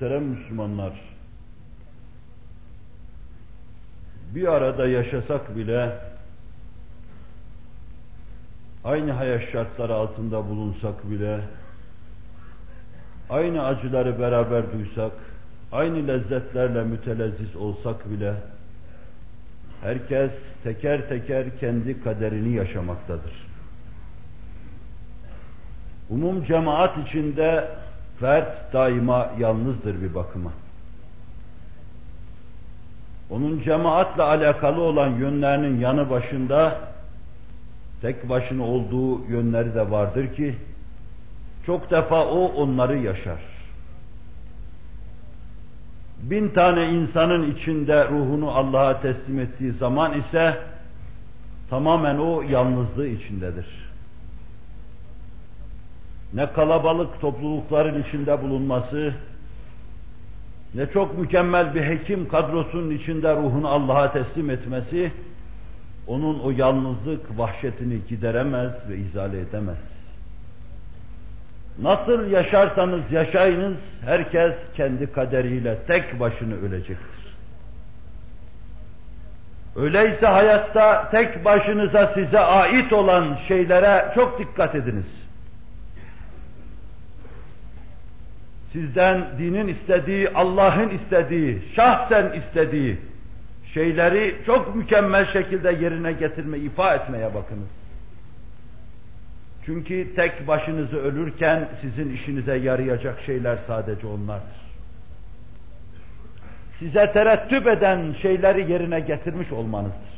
Muhterem Müslümanlar, bir arada yaşasak bile, aynı hayat şartları altında bulunsak bile, aynı acıları beraber duysak, aynı lezzetlerle mütelezziz olsak bile, herkes teker teker kendi kaderini yaşamaktadır. Umum cemaat içinde fert daima yalnızdır bir bakıma. Onun cemaatle alakalı olan yönlerinin yanı başında tek başına olduğu yönleri de vardır ki çok defa o onları yaşar. Bin tane insanın içinde ruhunu Allah'a teslim ettiği zaman ise tamamen o yalnızlığı içindedir ne kalabalık toplulukların içinde bulunması, ne çok mükemmel bir hekim kadrosunun içinde ruhunu Allah'a teslim etmesi, onun o yalnızlık vahşetini gideremez ve izale edemez. Nasıl yaşarsanız yaşayınız, herkes kendi kaderiyle tek başına ölecektir. Öyleyse hayatta tek başınıza size ait olan şeylere çok dikkat ediniz. Sizden dinin istediği, Allah'ın istediği, şahsen istediği şeyleri çok mükemmel şekilde yerine getirme, ifa etmeye bakınız. Çünkü tek başınızı ölürken sizin işinize yarayacak şeyler sadece onlardır. Size terettüp eden şeyleri yerine getirmiş olmanızdır.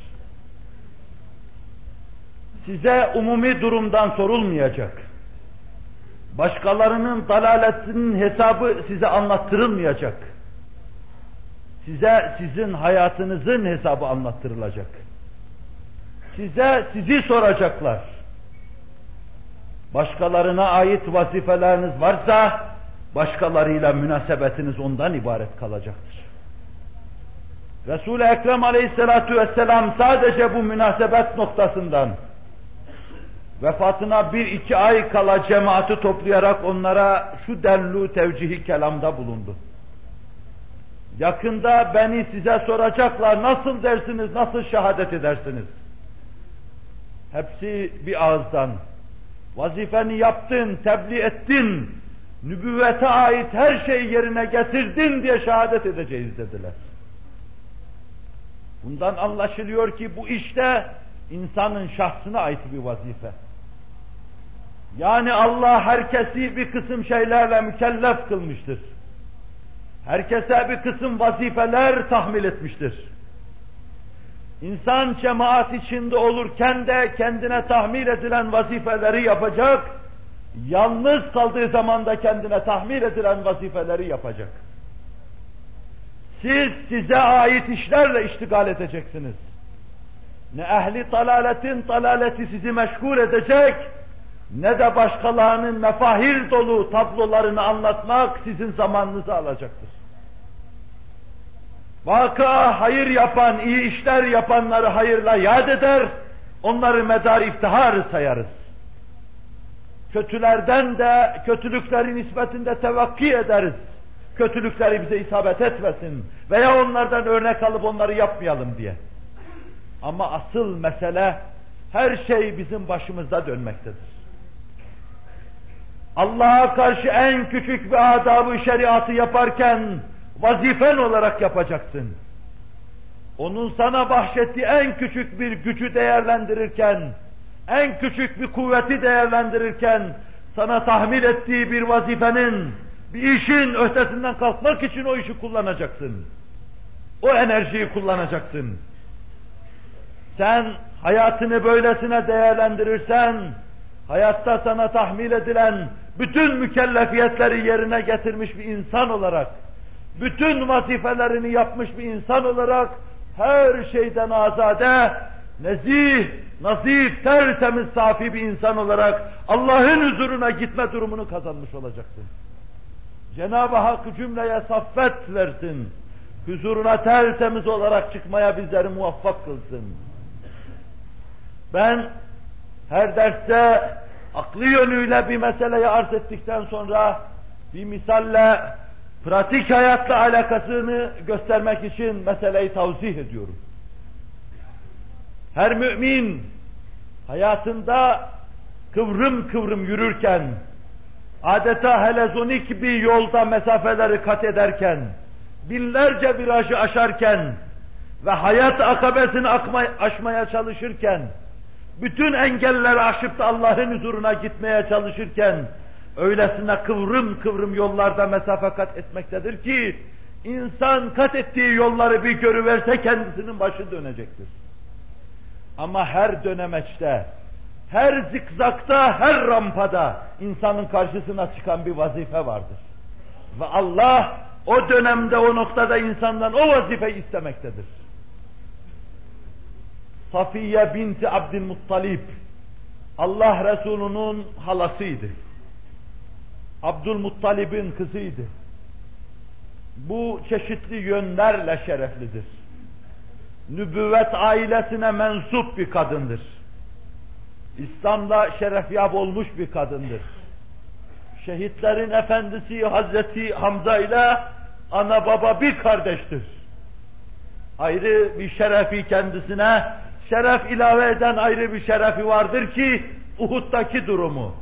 Size umumi durumdan sorulmayacak Başkalarının dalaletinin hesabı size anlattırılmayacak. Size sizin hayatınızın hesabı anlattırılacak. Size sizi soracaklar. Başkalarına ait vazifeleriniz varsa başkalarıyla münasebetiniz ondan ibaret kalacaktır. Resul-i Ekrem aleyhissalatu vesselam sadece bu münasebet noktasından vefatına bir iki ay kala cemaati toplayarak onlara şu denlu tevcihi kelamda bulundu. Yakında beni size soracaklar, nasıl dersiniz, nasıl şehadet edersiniz? Hepsi bir ağızdan, vazifeni yaptın, tebliğ ettin, nübüvvete ait her şeyi yerine getirdin diye şehadet edeceğiz dediler. Bundan anlaşılıyor ki bu işte insanın şahsına ait bir vazife. Yani Allah herkesi bir kısım şeylerle mükellef kılmıştır. Herkese bir kısım vazifeler tahmil etmiştir. İnsan cemaat içinde olurken de kendine tahmil edilen vazifeleri yapacak, yalnız kaldığı zaman da kendine tahmil edilen vazifeleri yapacak. Siz size ait işlerle iştigal edeceksiniz. Ne ehli talaletin talaleti sizi meşgul edecek, ne de başkalarının mefahir dolu tablolarını anlatmak sizin zamanınızı alacaktır. Vaka hayır yapan, iyi işler yapanları hayırla yad eder, onları medar iftihar sayarız. Kötülerden de, kötülüklerin nispetinde tevakki ederiz. Kötülükleri bize isabet etmesin veya onlardan örnek alıp onları yapmayalım diye. Ama asıl mesele her şey bizim başımızda dönmektedir. Allah'a karşı en küçük bir adabı şeriatı yaparken vazifen olarak yapacaksın. Onun sana bahşettiği en küçük bir gücü değerlendirirken, en küçük bir kuvveti değerlendirirken, sana tahmil ettiği bir vazifenin, bir işin ötesinden kalkmak için o işi kullanacaksın. O enerjiyi kullanacaksın. Sen hayatını böylesine değerlendirirsen, hayatta sana tahmil edilen bütün mükellefiyetleri yerine getirmiş bir insan olarak, bütün vazifelerini yapmış bir insan olarak, her şeyden azade, nezih, nazif, tertemiz, safi bir insan olarak Allah'ın huzuruna gitme durumunu kazanmış olacaksın. Cenab-ı Hak cümleye saffet versin. Huzuruna tertemiz olarak çıkmaya bizleri muvaffak kılsın. Ben her derste aklı yönüyle bir meseleyi arz ettikten sonra bir misalle pratik hayatla alakasını göstermek için meseleyi tavzih ediyorum. Her mümin hayatında kıvrım kıvrım yürürken, adeta helezonik bir yolda mesafeleri kat ederken, binlerce virajı aşarken ve hayat akabesini aşmaya çalışırken, bütün engelleri aşıp da Allah'ın huzuruna gitmeye çalışırken, öylesine kıvrım kıvrım yollarda mesafe kat etmektedir ki, insan kat ettiği yolları bir görüverse kendisinin başı dönecektir. Ama her dönemeçte, her zikzakta, her rampada insanın karşısına çıkan bir vazife vardır. Ve Allah o dönemde, o noktada insandan o vazifeyi istemektedir. Safiye binti Abdülmuttalib, Allah Resulü'nün halasıydı. Abdülmuttalib'in kızıydı. Bu çeşitli yönlerle şereflidir. Nübüvvet ailesine mensup bir kadındır. İslam'da şerefyab olmuş bir kadındır. Şehitlerin efendisi Hazreti Hamza ile ana baba bir kardeştir. Ayrı bir şerefi kendisine, şeref ilave eden ayrı bir şerefi vardır ki Uhud'daki durumu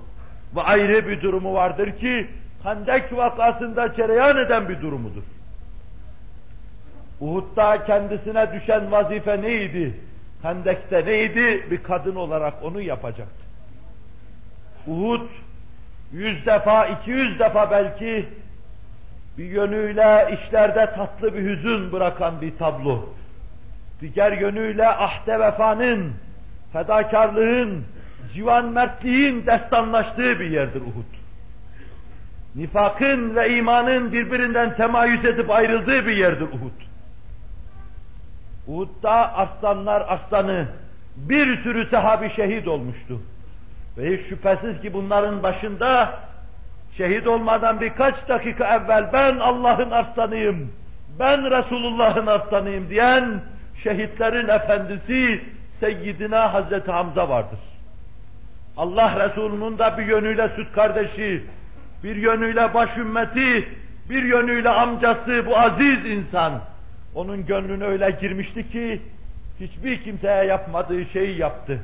ve ayrı bir durumu vardır ki Hendek vakasında cereyan eden bir durumudur. Uhud'da kendisine düşen vazife neydi? Hendek'te neydi? Bir kadın olarak onu yapacaktı. Uhud yüz defa, iki yüz defa belki bir yönüyle işlerde tatlı bir hüzün bırakan bir tablo. Diğer yönüyle ahde vefanın, fedakarlığın, civan mertliğin destanlaştığı bir yerdir Uhud. Nifakın ve imanın birbirinden temayüz edip ayrıldığı bir yerdir Uhud. Uhud'da aslanlar aslanı, bir sürü sahabi şehit olmuştu. Ve hiç şüphesiz ki bunların başında şehit olmadan birkaç dakika evvel ben Allah'ın aslanıyım, ben Resulullah'ın aslanıyım diyen şehitlerin efendisi Seyyidina Hazreti Hamza vardır. Allah Resulü'nün de bir yönüyle süt kardeşi, bir yönüyle baş ümmeti, bir yönüyle amcası bu aziz insan, onun gönlüne öyle girmişti ki hiçbir kimseye yapmadığı şeyi yaptı.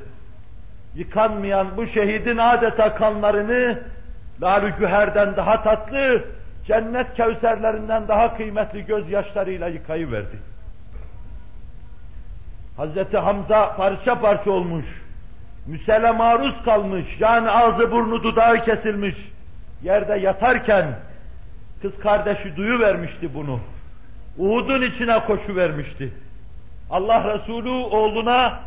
Yıkanmayan bu şehidin adeta kanlarını lalü güherden daha tatlı, cennet kevserlerinden daha kıymetli gözyaşlarıyla yıkayıverdi. Hazreti Hamza parça parça olmuş, müsele maruz kalmış, yani ağzı burnu dudağı kesilmiş, yerde yatarken kız kardeşi duyu vermişti bunu. Uhud'un içine koşu vermişti. Allah Resulü oğluna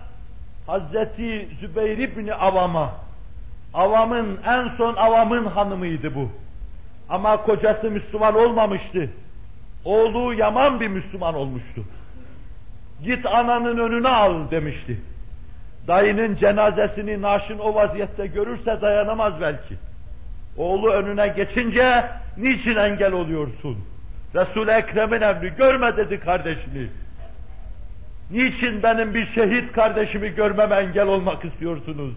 Hazreti Zübeyir İbni Avam'a, Avam'ın en son Avam'ın hanımıydı bu. Ama kocası Müslüman olmamıştı. Oğlu yaman bir Müslüman olmuştu. Git ananın önüne al demişti. Dayının cenazesini naşın o vaziyette görürse dayanamaz belki. Oğlu önüne geçince niçin engel oluyorsun? Resul-i Ekrem'in emri görme dedi kardeşini. Niçin benim bir şehit kardeşimi görmeme engel olmak istiyorsunuz?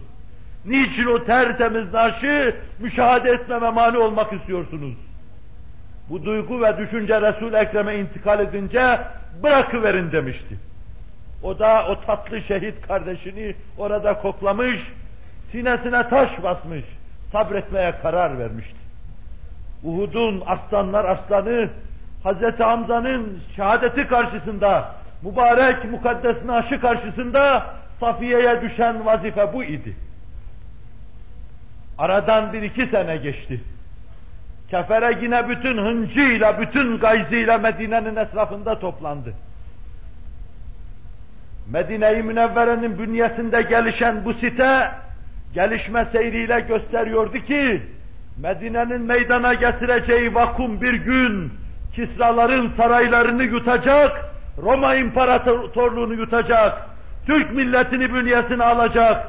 Niçin o tertemiz naşı müşahede etmeme mani olmak istiyorsunuz? Bu duygu ve düşünce Resul-i Ekrem'e intikal edince bırakıverin demişti. O da o tatlı şehit kardeşini orada koklamış, sinesine taş basmış, sabretmeye karar vermişti. Uhud'un aslanlar aslanı Hazreti Hamza'nın şehadeti karşısında, mübarek mukaddes naşı karşısında Safiye'ye düşen vazife bu idi. Aradan bir iki sene geçti. Kefere yine bütün hıncıyla, bütün gayzıyla Medine'nin etrafında toplandı. Medine-i Münevvere'nin bünyesinde gelişen bu site, gelişme seyriyle gösteriyordu ki, Medine'nin meydana getireceği vakum bir gün, Kisraların saraylarını yutacak, Roma İmparatorluğunu yutacak, Türk milletini bünyesine alacak,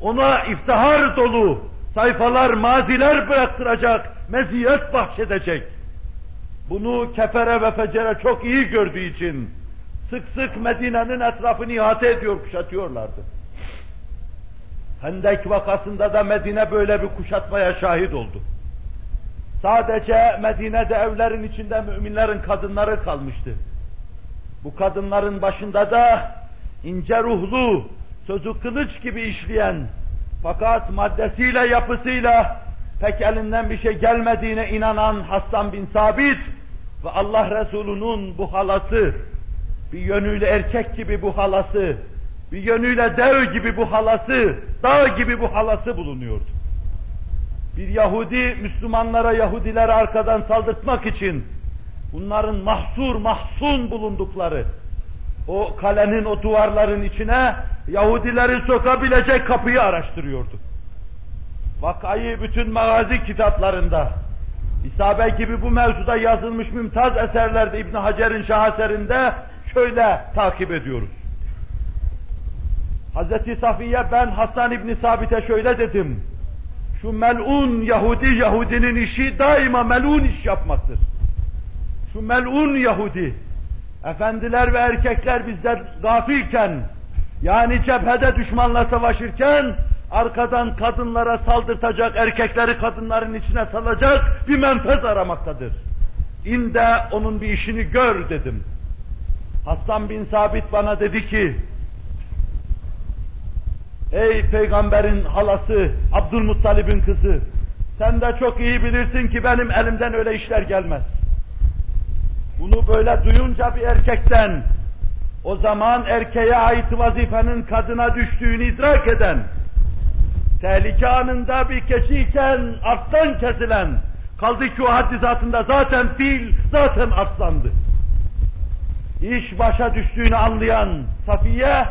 ona iftihar dolu sayfalar, maziler bıraktıracak, meziyet bahşedecek. Bunu kefere ve fecere çok iyi gördüğü için sık sık Medine'nin etrafını ihate ediyor, kuşatıyorlardı. Hendek vakasında da Medine böyle bir kuşatmaya şahit oldu. Sadece Medine'de evlerin içinde müminlerin kadınları kalmıştı. Bu kadınların başında da ince ruhlu, sözü kılıç gibi işleyen, fakat maddesiyle yapısıyla pek elinden bir şey gelmediğine inanan Hassan bin Sabit ve Allah Resulü'nün bu halası, bir yönüyle erkek gibi bu halası, bir yönüyle dev gibi bu halası, dağ gibi bu halası bulunuyordu. Bir Yahudi, Müslümanlara, Yahudilere arkadan saldırtmak için bunların mahsur, mahzun bulundukları, o kalenin, o duvarların içine Yahudileri sokabilecek kapıyı araştırıyordu. Vakayı bütün magazi kitaplarında, İsabe gibi bu mevzuda yazılmış mümtaz eserlerde İbn Hacer'in şaheserinde şöyle takip ediyoruz. Hazreti Safiye ben Hasan İbni Sabit'e şöyle dedim. Şu melun Yahudi, Yahudinin işi daima melun iş yapmaktır. Şu melun Yahudi, efendiler ve erkekler bizden gafilken, yani cephede düşmanla savaşırken, arkadan kadınlara saldırtacak, erkekleri kadınların içine salacak bir menfez aramaktadır. İnde onun bir işini gör dedim. Hasan bin Sabit bana dedi ki, Ey peygamberin halası, Abdülmuttalib'in kızı, sen de çok iyi bilirsin ki benim elimden öyle işler gelmez. Bunu böyle duyunca bir erkekten, o zaman erkeğe ait vazifenin kadına düştüğünü idrak eden, tehlike anında bir keçiyken arttan kesilen, kaldı ki o haddizatında zaten fil, zaten aslandı. İş başa düştüğünü anlayan Safiye,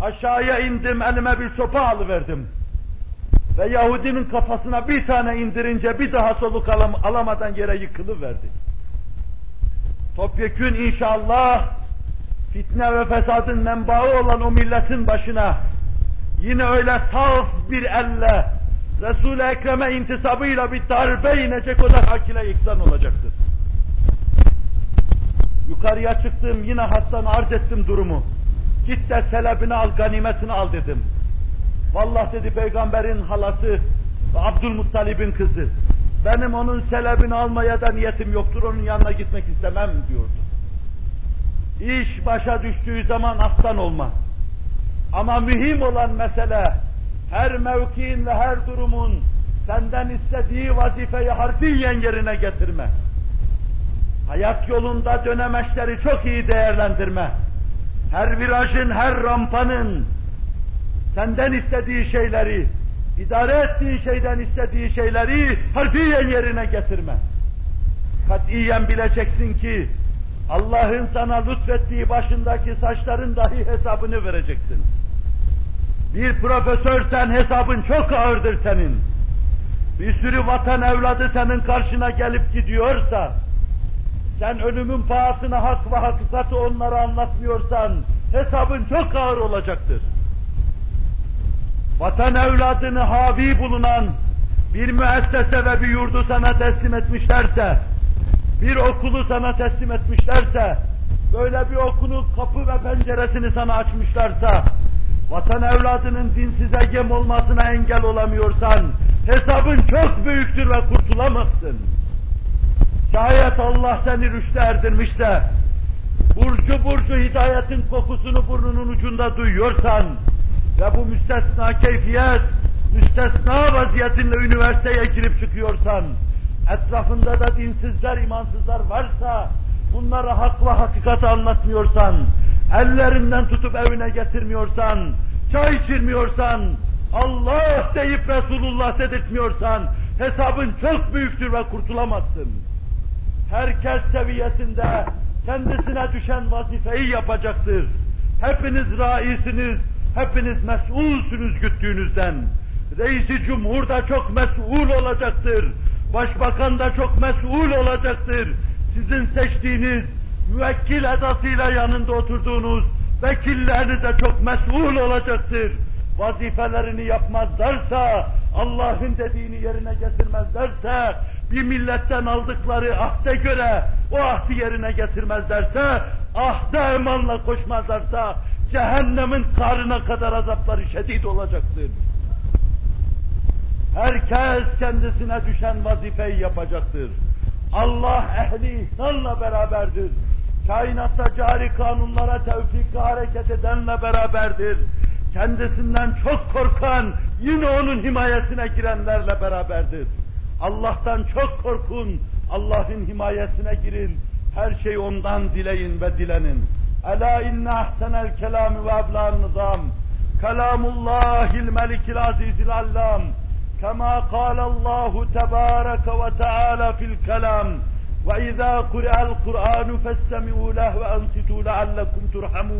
aşağıya indim, elime bir sopa alıverdim. Ve Yahudinin kafasına bir tane indirince bir daha soluk alam alamadan yere yıkılıverdi. Topyekün inşallah fitne ve fesadın menbaı olan o milletin başına yine öyle saf bir elle Resul-i Ekrem'e intisabıyla bir darbe inecek o da hakile yıksan olacaktır. Yukarıya çıktım yine hastan arz ettim durumu. Git de selebini al, ganimetini al dedim. Vallahi dedi peygamberin halası Abdülmuttalib'in kızı. Benim onun selebini almaya da niyetim yoktur, onun yanına gitmek istemem diyordu. İş başa düştüğü zaman aslan olma. Ama mühim olan mesele, her mevkiin ve her durumun senden istediği vazifeyi harfiyen yerine getirme. Hayat yolunda dönemeçleri çok iyi değerlendirme. Her virajın, her rampanın senden istediği şeyleri, idare ettiği şeyden istediği şeyleri harfiyen yerine getirme. Katiyen bileceksin ki Allah'ın sana lütfettiği başındaki saçların dahi hesabını vereceksin. Bir profesörsen hesabın çok ağırdır senin. Bir sürü vatan evladı senin karşına gelip gidiyorsa, sen ölümün pahasına hak ve hakikati onlara anlatmıyorsan, hesabın çok ağır olacaktır. Vatan evladını havi bulunan bir müessese ve bir yurdu sana teslim etmişlerse, bir okulu sana teslim etmişlerse, böyle bir okulun kapı ve penceresini sana açmışlarsa, vatan evladının dinsize gem olmasına engel olamıyorsan, hesabın çok büyüktür ve kurtulamazsın. Şayet Allah seni rüşte erdirmişse, burcu burcu hidayetin kokusunu burnunun ucunda duyuyorsan ve bu müstesna keyfiyet, müstesna vaziyetinle üniversiteye girip çıkıyorsan, etrafında da dinsizler, imansızlar varsa, bunlara hak ve hakikati anlatmıyorsan, ellerinden tutup evine getirmiyorsan, çay içirmiyorsan, Allah deyip Resulullah dedirtmiyorsan, hesabın çok büyüktür ve kurtulamazsın. Herkes seviyesinde kendisine düşen vazifeyi yapacaktır. Hepiniz raisiniz, hepiniz mesulsünüz güttüğünüzden. Reisi Cumhur da çok mesul olacaktır. Başbakan da çok mesul olacaktır. Sizin seçtiğiniz müvekkil edasıyla yanında oturduğunuz vekilleriniz de çok mesul olacaktır. Vazifelerini yapmazlarsa, Allah'ın dediğini yerine getirmezlerse, bir milletten aldıkları ahde göre o ahdi yerine getirmezlerse, ahde emanla koşmazlarsa, cehennemin karına kadar azapları şiddet olacaktır. Herkes kendisine düşen vazifeyi yapacaktır. Allah ehli ihsanla beraberdir. Kainatta cari kanunlara tevfikle hareket edenle beraberdir Kendisinden çok korkan, yine onun himayesine girenlerle beraberdir. Allah'tan çok korkun, Allah'ın himayesine girin. Her şey ondan dileyin ve dilenin. Ela inne ahsenel kelam ve ablan nizam. Kelamullahil melikil azizil allam. كما قال الله تبارك وتعالى في الكلام وإذا قرأ القرآن فاستمعوا له وأنصتوا لعلكم ترحمون